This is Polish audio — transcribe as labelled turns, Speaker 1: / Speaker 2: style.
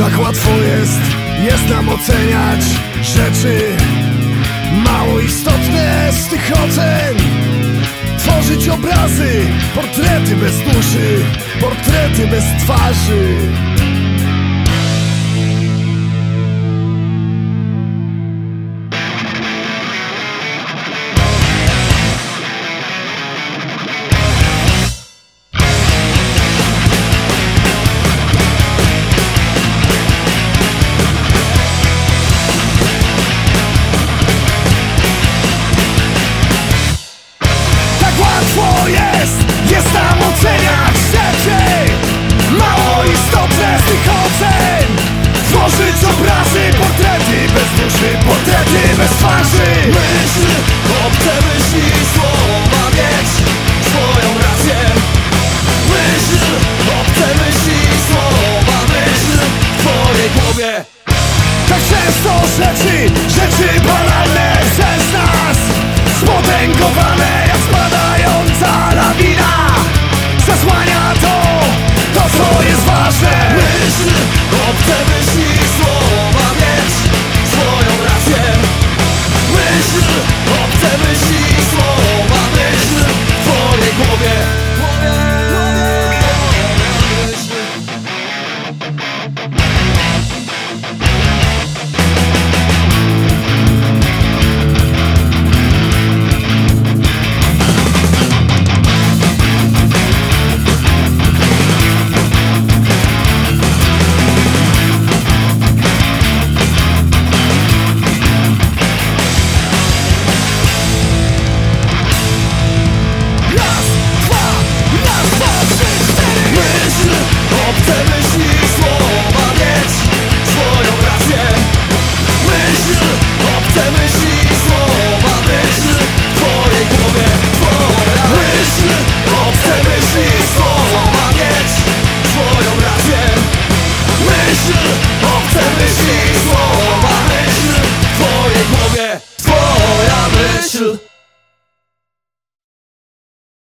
Speaker 1: Tak łatwo jest, jest nam oceniać rzeczy. Mało istotne z tych ocen Tworzyć obrazy, portrety bez duszy Portrety bez twarzy. Physique to